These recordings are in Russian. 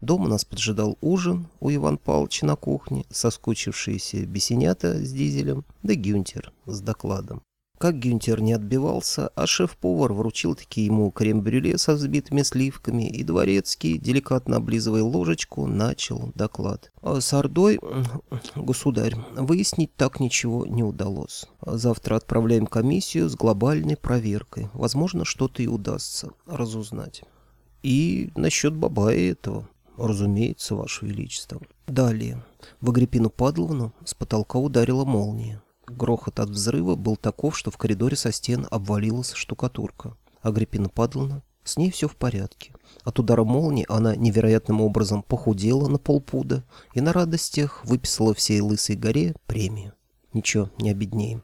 Дома нас поджидал ужин у Иван Павловича на кухне, соскучившиеся бесенята с дизелем, да Гюнтер с докладом. Как Гюнтер не отбивался, а шеф-повар вручил-таки ему крем-брюле со взбитыми сливками, и дворецкий, деликатно облизывая ложечку, начал доклад. А с Ордой, государь, выяснить так ничего не удалось. Завтра отправляем комиссию с глобальной проверкой. Возможно, что-то и удастся разузнать. И насчет Бабая этого. Разумеется, Ваше Величество. Далее. В Агриппину Падловну с потолка ударила молния. Грохот от взрыва был таков, что в коридоре со стен обвалилась штукатурка. Агриппина Падловна, с ней все в порядке. От удара молнии она невероятным образом похудела на полпуда и на радостях выписала всей лысой горе премию. Ничего, не обеднеем.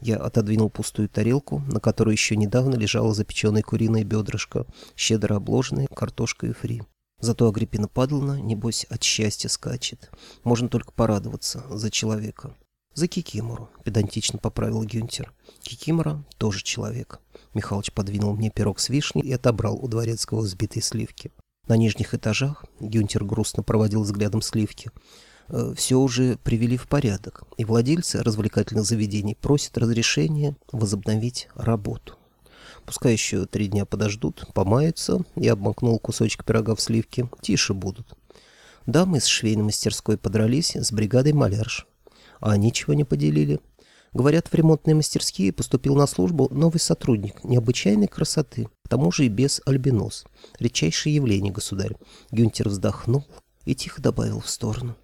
Я отодвинул пустую тарелку, на которой еще недавно лежала запеченная куриная бедрышко, щедро обложенная картошкой фри. Зато Агриппина Падловна, небось, от счастья скачет. Можно только порадоваться за человека. «За Кикимору», — педантично поправил Гюнтер. «Кикимора тоже человек». Михалыч подвинул мне пирог с вишней и отобрал у дворецкого взбитые сливки. На нижних этажах Гюнтер грустно проводил взглядом сливки. Э, все уже привели в порядок, и владельцы развлекательных заведений просят разрешения возобновить работу. Пускай еще три дня подождут, помаются, я обмакнул кусочек пирога в сливки, тише будут. Дамы из швейной мастерской подрались с бригадой малярш а ничего не поделили. Говорят, в ремонтные мастерские поступил на службу новый сотрудник необычайной красоты, к тому же и без альбинос. Редчайшее явление, государь. Гюнтер вздохнул и тихо добавил в сторону.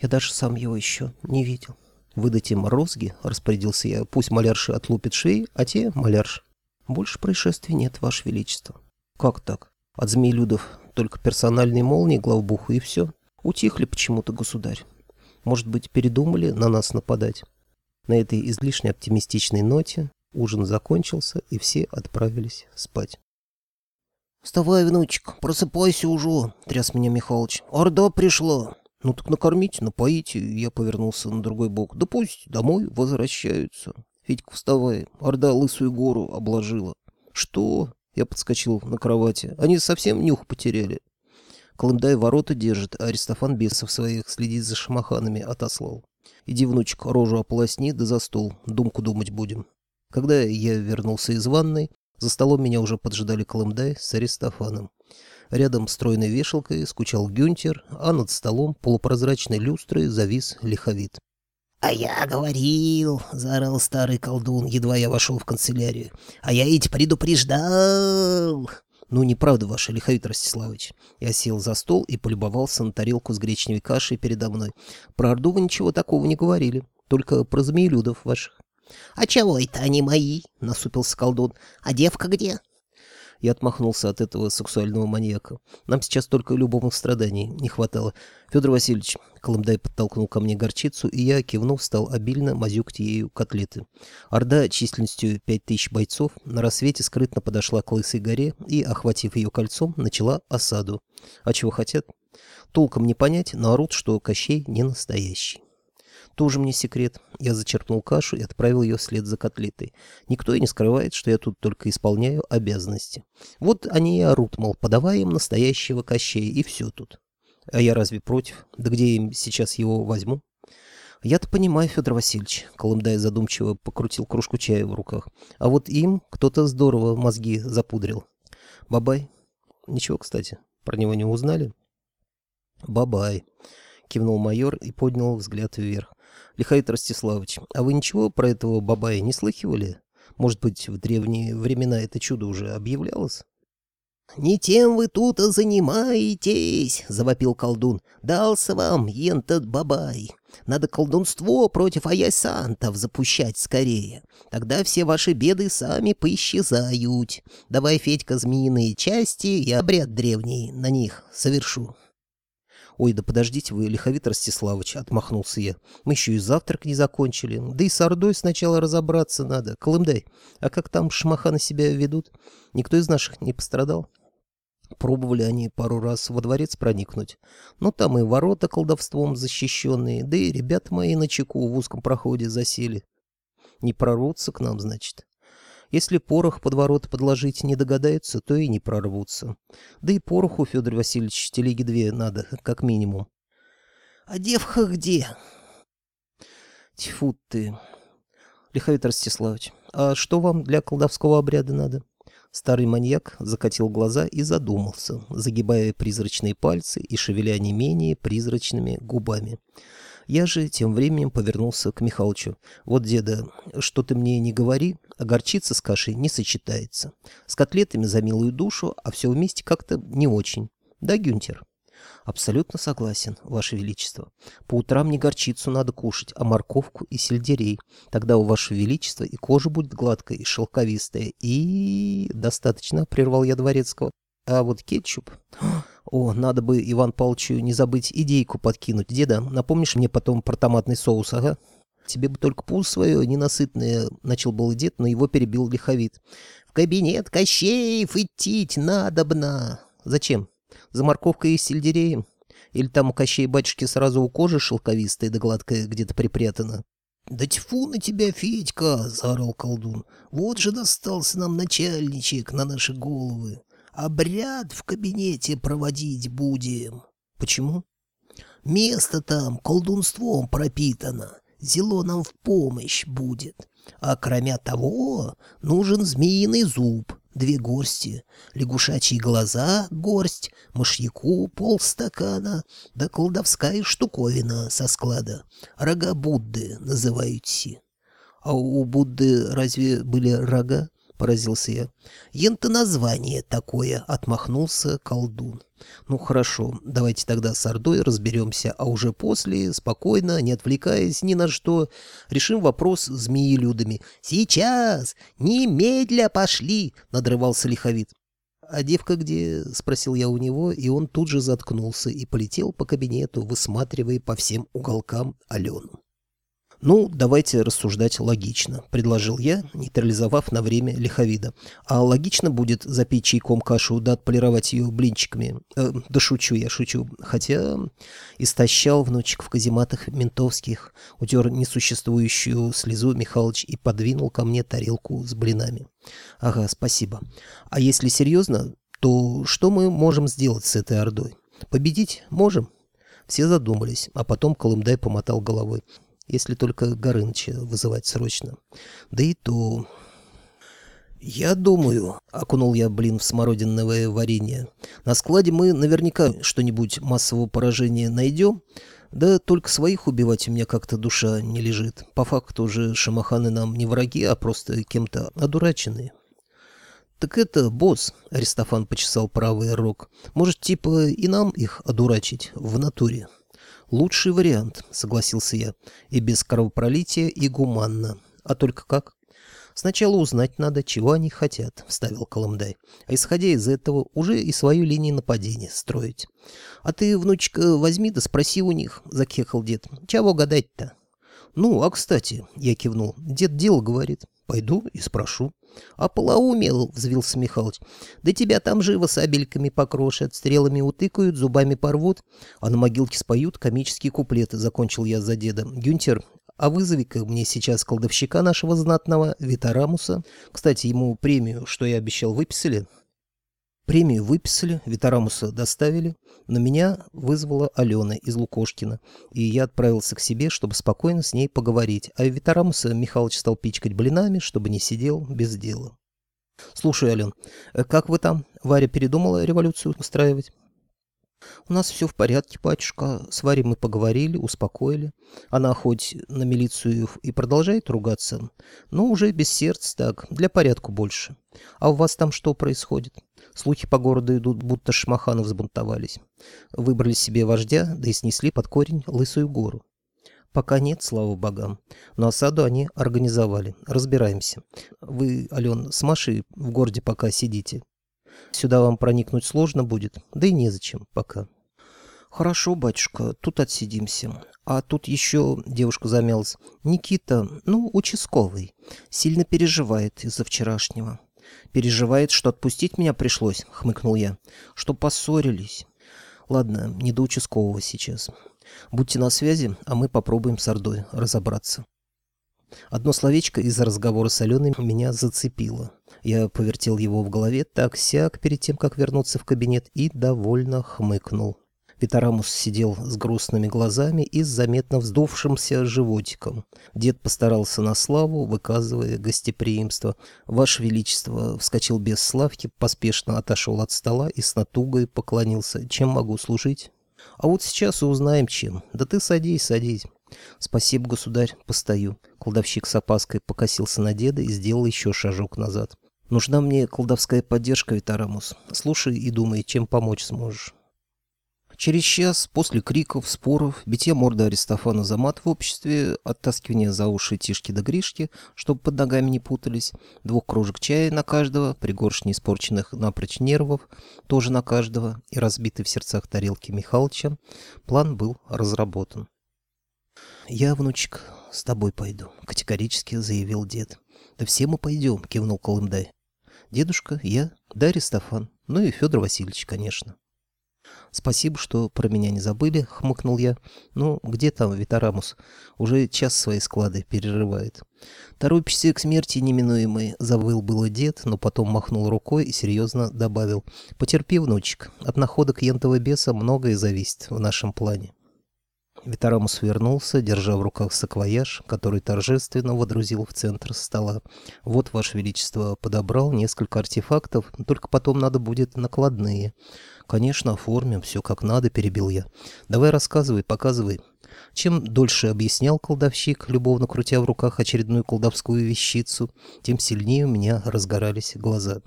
Я даже сам его еще не видел. Выдать им розги, распорядился я, пусть малярши отлупят шеи, а те малярш. Больше происшествий нет, ваше величество. Как так? От змеелюдов только персональные молнии главбуху и все. Утихли почему-то, государь. Может быть, передумали на нас нападать? На этой излишне оптимистичной ноте ужин закончился, и все отправились спать. «Вставай, внучек, просыпайся уже», — тряс меня Михалыч. «Орда пришла». «Ну так накормите, напоите». Я повернулся на другой бок. «Да пусть домой возвращаются». «Федька, вставай. Орда лысую гору обложила». «Что?» Я подскочил на кровати. «Они совсем нюх потеряли». Колымдай ворота держит, а Аристофан бесов своих следить за шамаханами отослал. Иди, внучек, рожу ополосни, да за стол, думку думать будем. Когда я вернулся из ванной, за столом меня уже поджидали Колымдай с Аристофаном. Рядом стройной вешалкой скучал Гюнтер, а над столом полупрозрачной люстрой завис лиховид. «А я говорил!» — заорал старый колдун, едва я вошел в канцелярию. «А я ведь предупреждал!» «Ну, неправда ваша, Лиховит Ростиславович». Я сел за стол и полюбовался на тарелку с гречневой кашей передо мной. Про Орду вы ничего такого не говорили, только про змеелюдов ваших. «А чего это они мои?» — насупился колдун. «А девка где?» Я отмахнулся от этого сексуального маньяка. Нам сейчас только любовных страданий не хватало. Федор Васильевич, Колымдай подтолкнул ко мне горчицу, и я, кивнув, стал обильно мазюкать ею котлеты. Орда численностью пять тысяч бойцов на рассвете скрытно подошла к Лысой горе и, охватив ее кольцом, начала осаду. А чего хотят? Толком не понять, но орут, что Кощей не настоящий. Тоже мне секрет. Я зачерпнул кашу и отправил ее вслед за котлетой. Никто и не скрывает, что я тут только исполняю обязанности. Вот они и орут, мол, подавай им настоящего кощея, и все тут. А я разве против? Да где им сейчас его возьму? Я-то понимаю, Федор Васильевич, Колымдай задумчиво покрутил кружку чая в руках. А вот им кто-то здорово мозги запудрил. Бабай? Ничего, кстати, про него не узнали? Бабай, кивнул майор и поднял взгляд вверх. Лихаит Ростиславович, а вы ничего про этого бабая не слыхивали? Может быть, в древние времена это чудо уже объявлялось? «Не тем вы тут занимаетесь!» — завопил колдун. «Дался вам, ентот бабай! Надо колдунство против аясантов запущать скорее. Тогда все ваши беды сами поисчезают. Давай, Федька, змеиные части, я обряд древний на них совершу». «Ой, да подождите вы, Лиховит Ростиславович», — отмахнулся я. «Мы еще и завтрак не закончили. Да и с Ордой сначала разобраться надо. Колымдай, а как там шмаханы себя ведут? Никто из наших не пострадал?» Пробовали они пару раз во дворец проникнуть. Но там и ворота колдовством защищенные, да и ребята мои на чеку в узком проходе засели. Не прорвутся к нам, значит. Если порох под ворот подложить не догадаются, то и не прорвутся. Да и пороху, Федор Васильевич, телеги две надо, как минимум. — А девка где? — Тьфу ты. Лиховит Ростиславович, а что вам для колдовского обряда надо? Старый маньяк закатил глаза и задумался, загибая призрачные пальцы и шевеля не менее призрачными губами. Я же тем временем повернулся к Михалычу. «Вот, деда, что ты мне не говори, а горчица с кашей не сочетается. С котлетами за милую душу, а все вместе как-то не очень. Да, Гюнтер?» «Абсолютно согласен, Ваше Величество. По утрам не горчицу надо кушать, а морковку и сельдерей. Тогда у Ваше Величества и кожа будет гладкая и шелковистая, и...» «Достаточно», — прервал я Дворецкого. «А вот кетчуп...» О, надо бы Иван Павловичу не забыть идейку подкинуть. Деда, напомнишь мне потом про томатный соус, ага? Тебе бы только пул свое ненасытное, начал был дед, но его перебил лиховит. В кабинет Кощеев идти надобно. Зачем? За морковкой и сельдереем? Или там у Кощей батюшки сразу у кожи шелковистая да гладкая где-то припрятана? «Да тьфу на тебя, Федька!» — заорал колдун. «Вот же достался нам начальничек на наши головы. Обряд в кабинете проводить будем. Почему? Место там колдунством пропитано. Зело нам в помощь будет. А кроме того, нужен змеиный зуб, две горсти, лягушачьи глаза — горсть, мышьяку — полстакана, да колдовская штуковина со склада. Рога Будды называются. А у Будды разве были рога? — поразился я. «Ен-то название такое!» — отмахнулся колдун. «Ну хорошо, давайте тогда с Ордой разберемся, а уже после, спокойно, не отвлекаясь ни на что, решим вопрос с змеелюдами». «Сейчас! Немедля пошли!» — надрывался лиховид. «А девка где?» — спросил я у него, и он тут же заткнулся и полетел по кабинету, высматривая по всем уголкам Алену. «Ну, давайте рассуждать логично», — предложил я, нейтрализовав на время лиховида. «А логично будет запить чайком кашу да отполировать ее блинчиками? Э, да шучу я, шучу. Хотя истощал внучек в казематах ментовских, утер несуществующую слезу Михалыч и подвинул ко мне тарелку с блинами. Ага, спасибо. А если серьезно, то что мы можем сделать с этой ордой? Победить можем?» Все задумались, а потом Колымдай помотал головой если только Горыныча вызывать срочно. Да и то... «Я думаю», — окунул я блин в смородиновое варенье, «на складе мы наверняка что-нибудь массового поражения найдем, да только своих убивать у меня как-то душа не лежит. По факту же шамаханы нам не враги, а просто кем-то одураченные». «Так это, босс», — Аристофан почесал правый рог, «может, типа и нам их одурачить в натуре?» «Лучший вариант», — согласился я. «И без кровопролития, и гуманно. А только как?» «Сначала узнать надо, чего они хотят», — вставил Колымдай. «А исходя из этого, уже и свою линию нападения строить». «А ты, внучка, возьми да спроси у них», — закехал дед. «Чего гадать-то?» «Ну, а кстати», — я кивнул, — «дед дело говорит». «Пойду и спрошу». «А полоумел», — взвился Михалыч. «Да тебя там живо сабельками покрошат, стрелами утыкают, зубами порвут, а на могилке споют комические куплеты», — закончил я за деда. «Гюнтер, а вызови-ка мне сейчас колдовщика нашего знатного, Витарамуса. Кстати, ему премию, что я обещал, выписали?» Премию выписали, Витарамуса доставили, но меня вызвала Алена из Лукошкина, и я отправился к себе, чтобы спокойно с ней поговорить, а Витарамуса Михалыч стал пичкать блинами, чтобы не сидел без дела. «Слушай, Ален, э, как вы там? Варя передумала революцию устраивать?» «У нас все в порядке, батюшка. С Варей мы поговорили, успокоили. Она хоть на милицию и продолжает ругаться, но уже без сердца так, для порядку больше. А у вас там что происходит? Слухи по городу идут, будто шмаханы взбунтовались. Выбрали себе вождя, да и снесли под корень Лысую гору. Пока нет, слава богам. Но осаду они организовали. Разбираемся. Вы, Ален, с Машей в городе пока сидите. Сюда вам проникнуть сложно будет, да и незачем пока. Хорошо, батюшка, тут отсидимся. А тут еще, девушка замялась, Никита, ну, участковый, сильно переживает из-за вчерашнего. Переживает, что отпустить меня пришлось, хмыкнул я, что поссорились. Ладно, не до участкового сейчас. Будьте на связи, а мы попробуем с Ордой разобраться. Одно словечко из разговора с Аленой меня зацепило. Я повертел его в голове так-сяк перед тем, как вернуться в кабинет, и довольно хмыкнул. Витарамус сидел с грустными глазами и с заметно вздувшимся животиком. Дед постарался на славу, выказывая гостеприимство. «Ваше Величество!» — вскочил без славки, поспешно отошел от стола и с натугой поклонился. «Чем могу служить?» «А вот сейчас узнаем, чем. Да ты садись, садись». «Спасибо, государь, постою». Колдовщик с опаской покосился на деда и сделал еще шажок назад. «Нужна мне колдовская поддержка, Витарамус. Слушай и думай, чем помочь сможешь». Через час, после криков, споров, битья морды Аристофана за мат в обществе, оттаскивания за уши Тишки до Гришки, чтобы под ногами не путались, двух кружек чая на каждого, пригоршни испорченных напрочь нервов, тоже на каждого, и разбитый в сердцах тарелки Михалыча, план был разработан. «Я, внучек, с тобой пойду», — категорически заявил дед. «Да все мы пойдем», — кивнул Колымдай. «Дедушка, я, да Аристофан, ну и Федор Васильевич, конечно». «Спасибо, что про меня не забыли», — хмыкнул я. «Ну, где там Витарамус? Уже час свои склады перерывает». «Торопишься к смерти неминуемой», — завыл было дед, но потом махнул рукой и серьезно добавил. «Потерпи, внучек, от находок ентого беса многое зависит в нашем плане». Витарамус вернулся, держа в руках саквояж, который торжественно водрузил в центр стола. «Вот, Ваше Величество, подобрал несколько артефактов, только потом надо будет накладные». «Конечно, оформим, все как надо», — перебил я. «Давай рассказывай, показывай». Чем дольше объяснял колдовщик, любовно крутя в руках очередную колдовскую вещицу, тем сильнее у меня разгорались глаза.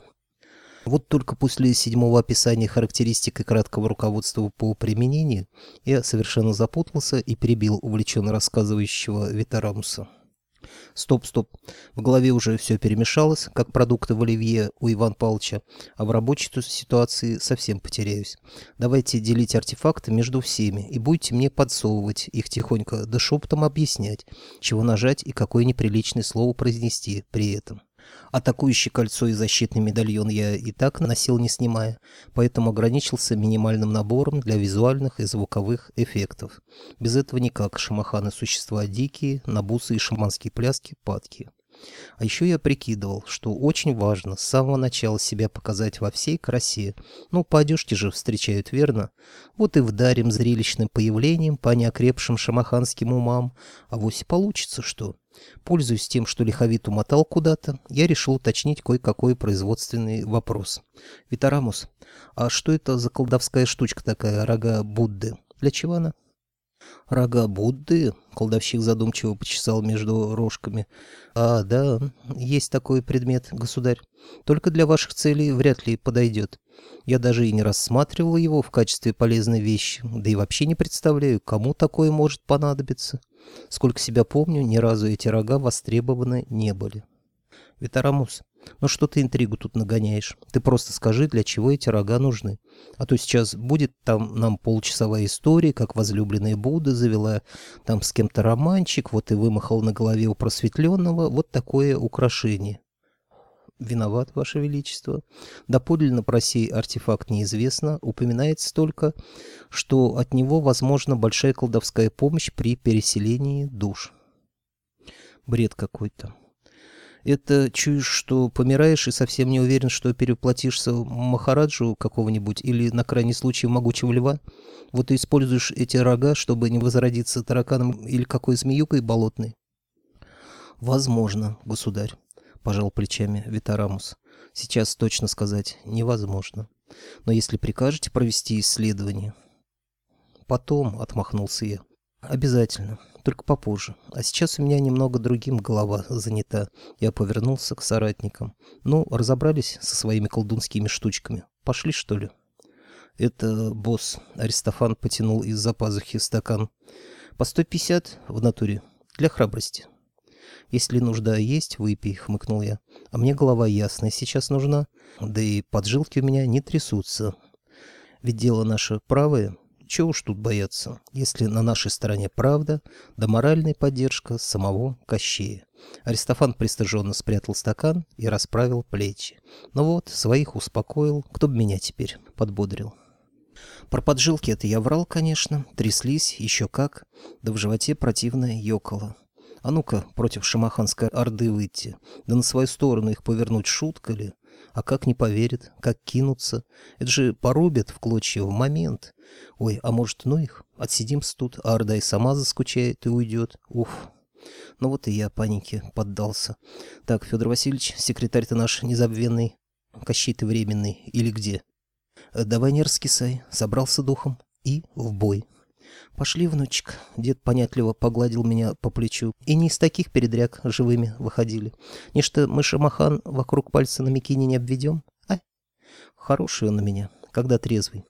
Вот только после седьмого описания характеристик и краткого руководства по применению я совершенно запутался и перебил увлеченно рассказывающего Витарамуса. Стоп, стоп. В голове уже все перемешалось, как продукты в оливье у Ивана Павловича, а в рабочей ситуации совсем потеряюсь. Давайте делить артефакты между всеми и будете мне подсовывать их тихонько, да шепотом объяснять, чего нажать и какое неприличное слово произнести при этом. Атакующее кольцо и защитный медальон я и так носил не снимая, поэтому ограничился минимальным набором для визуальных и звуковых эффектов. Без этого никак, шамаханы существа дикие, на бусы и шаманские пляски падки. А еще я прикидывал, что очень важно с самого начала себя показать во всей красе. Ну, по одежке же встречают, верно? Вот и вдарим зрелищным появлением по неокрепшим шамаханским умам. А вось получится что? Пользуясь тем, что лиховит умотал куда-то, я решил уточнить кое-какой производственный вопрос. «Витарамус, а что это за колдовская штучка такая, рога Будды? Для чего она?» «Рога Будды?» — колдовщик задумчиво почесал между рожками. «А, да, есть такой предмет, государь. Только для ваших целей вряд ли подойдет. Я даже и не рассматривал его в качестве полезной вещи, да и вообще не представляю, кому такое может понадобиться. Сколько себя помню, ни разу эти рога востребованы не были. Витарамус, ну что ты интригу тут нагоняешь? Ты просто скажи, для чего эти рога нужны. А то сейчас будет там нам полчасовая история, как возлюбленная Будда завела там с кем-то романчик, вот и вымахал на голове у просветленного вот такое украшение. Виноват, Ваше Величество. Доподлинно про сей артефакт неизвестно, упоминается только, что от него возможна большая колдовская помощь при переселении душ. Бред какой-то. Это чуешь, что помираешь и совсем не уверен, что переплатишься Махараджу какого-нибудь или на крайний случай могучего льва? Вот и используешь эти рога, чтобы не возродиться тараканом или какой змеюкой болотной? Возможно, государь. — пожал плечами Витарамус. «Сейчас точно сказать невозможно. Но если прикажете провести исследование...» «Потом», — отмахнулся я. «Обязательно, только попозже. А сейчас у меня немного другим голова занята». Я повернулся к соратникам. «Ну, разобрались со своими колдунскими штучками. Пошли, что ли?» «Это босс». Аристофан потянул из-за пазухи стакан. «По сто пятьдесят в натуре. Для храбрости». «Если нужда есть, выпей», — хмыкнул я. «А мне голова ясная сейчас нужна, да и поджилки у меня не трясутся. Ведь дело наше правое, чего уж тут бояться, если на нашей стороне правда, да моральная поддержка самого Кощея». Аристофан пристыженно спрятал стакан и расправил плечи. «Ну вот, своих успокоил, кто бы меня теперь подбодрил». Про поджилки это я врал, конечно, тряслись, еще как, да в животе противно ёкало. А ну-ка, против шамаханской орды выйти, да на свою сторону их повернуть шутка ли? А как не поверят, как кинутся? Это же порубят в клочья в момент. Ой, а может, ну их? Отсидимся тут, а орда и сама заскучает и уйдет. Уф. Ну вот и я панике поддался. Так, Федор Васильевич, секретарь-то наш незабвенный. Кощей ты временный. Или где? Э, давай не раскисай. Собрался духом. И в бой. «Пошли, внучек». Дед понятливо погладил меня по плечу. И не из таких передряг живыми выходили. Нечто мы шамахан вокруг пальца на мякине не обведем? А? Хороший он на меня, когда трезвый.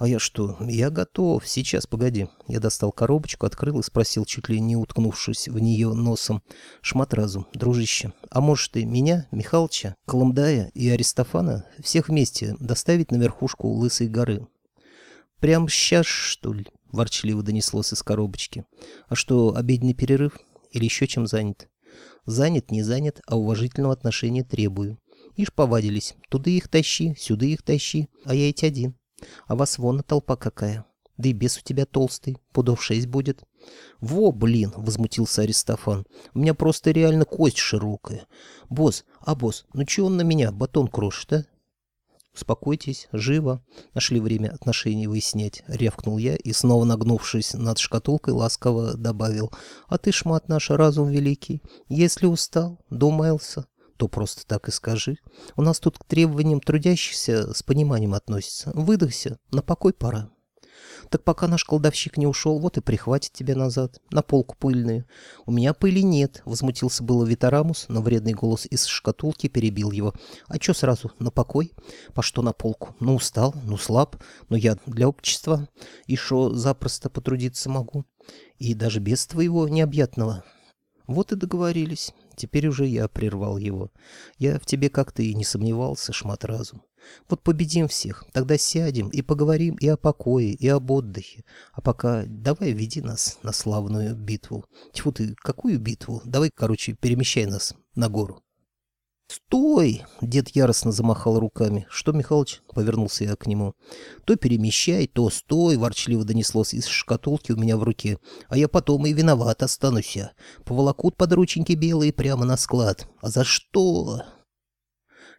А я что? Я готов. Сейчас, погоди. Я достал коробочку, открыл и спросил, чуть ли не уткнувшись в нее носом. Шматразу, дружище, а может ты меня, Михалыча, Колымдая и Аристофана всех вместе доставить на верхушку Лысой горы? Прям сейчас, что ли? — ворчливо донеслось из коробочки. «А что, обеденный перерыв? Или еще чем занят?» «Занят, не занят, а уважительного отношения требую. Ишь повадились. Туда их тащи, сюда их тащи, а я ведь один. А вас вон толпа какая. Да и бес у тебя толстый, пудов шесть будет». «Во, блин!» — возмутился Аристофан. «У меня просто реально кость широкая. Босс, а босс, ну че он на меня батон крошит, а?» «Успокойтесь, живо!» Нашли время отношений выяснять. Ревкнул я и, снова нагнувшись над шкатулкой, ласково добавил. «А ты, шмат наш, разум великий, если устал, думаился, то просто так и скажи. У нас тут к требованиям трудящихся с пониманием относится. Выдохся, на покой пора». Так пока наш кладовщик не ушел, вот и прихватит тебя назад, на полку пыльную. У меня пыли нет, — возмутился было Витарамус, но вредный голос из шкатулки перебил его. А чё сразу, на покой? По что на полку? Ну, устал, ну, слаб, но я для общества. И шо, запросто потрудиться могу. И даже без твоего необъятного. Вот и договорились. Теперь уже я прервал его. Я в тебе как-то и не сомневался, шмат разум. Вот победим всех, тогда сядем и поговорим и о покое, и об отдыхе. А пока давай веди нас на славную битву. Тьфу ты, какую битву? Давай, короче, перемещай нас на гору. «Стой!» — дед яростно замахал руками. «Что, Михалыч?» — повернулся я к нему. «То перемещай, то стой!» — ворчливо донеслось из шкатулки у меня в руке. «А я потом и виноват останусь. Поволокут подрученьки белые прямо на склад. А за что?»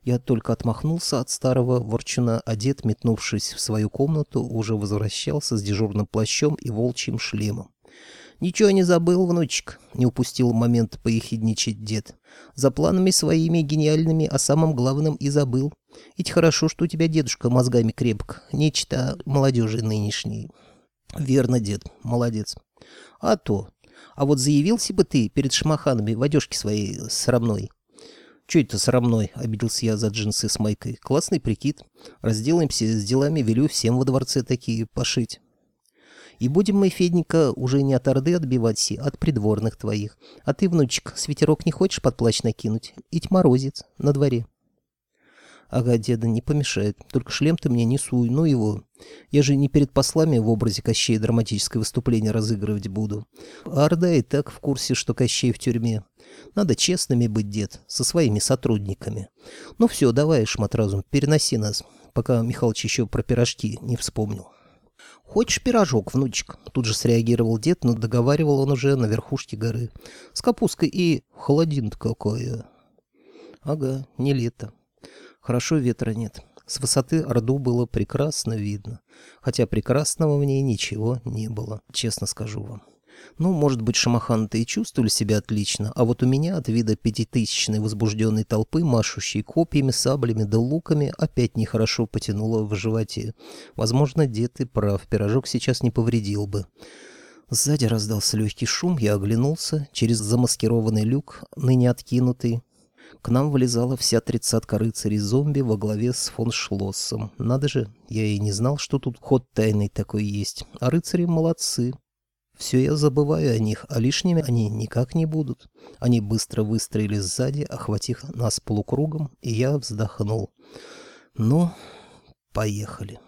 Я только отмахнулся от старого ворчуна, а дед, метнувшись в свою комнату, уже возвращался с дежурным плащом и волчьим шлемом. «Ничего не забыл, внучек», — не упустил момент поехидничать дед. «За планами своими гениальными, а самым главным и забыл. Ведь хорошо, что у тебя дедушка мозгами крепк, нечто молодежи нынешней». «Верно, дед, молодец». «А то. А вот заявился бы ты перед шмаханами в одежке своей срамной». «Че это срамной?» — обиделся я за джинсы с майкой. «Классный прикид. Разделаемся с делами, велю всем во дворце такие пошить». И будем мы, Феденька, уже не от Орды отбивать, а от придворных твоих. А ты, внучек, свитерок не хочешь под плащ накинуть? Ить морозец на дворе. Ага, деда, не помешает. Только шлем ты мне не суй, ну его. Я же не перед послами в образе Кощея драматическое выступление разыгрывать буду. А Орда и так в курсе, что Кощей в тюрьме. Надо честными быть, дед, со своими сотрудниками. Ну все, давай, шматразум, переноси нас, пока Михалыч еще про пирожки не вспомнил. «Хочешь пирожок, внучек?» Тут же среагировал дед, но договаривал он уже на верхушке горы. «С капусткой и холодин-то какая!» «Ага, не лето. Хорошо ветра нет. С высоты Орду было прекрасно видно. Хотя прекрасного в ней ничего не было, честно скажу вам. Ну, может быть, шамаханы-то и чувствовали себя отлично, а вот у меня от вида пятитысячной возбужденной толпы, машущей копьями, саблями да луками, опять нехорошо потянуло в животе. Возможно, дед и прав, пирожок сейчас не повредил бы. Сзади раздался легкий шум, я оглянулся. Через замаскированный люк, ныне откинутый, к нам вылезала вся тридцатка рыцарей-зомби во главе с фон Шлоссом. Надо же, я и не знал, что тут ход тайный такой есть. А рыцари молодцы. Все я забываю о них, а лишними они никак не будут. Они быстро выстроились сзади, охватив нас полукругом, и я вздохнул. Ну, поехали.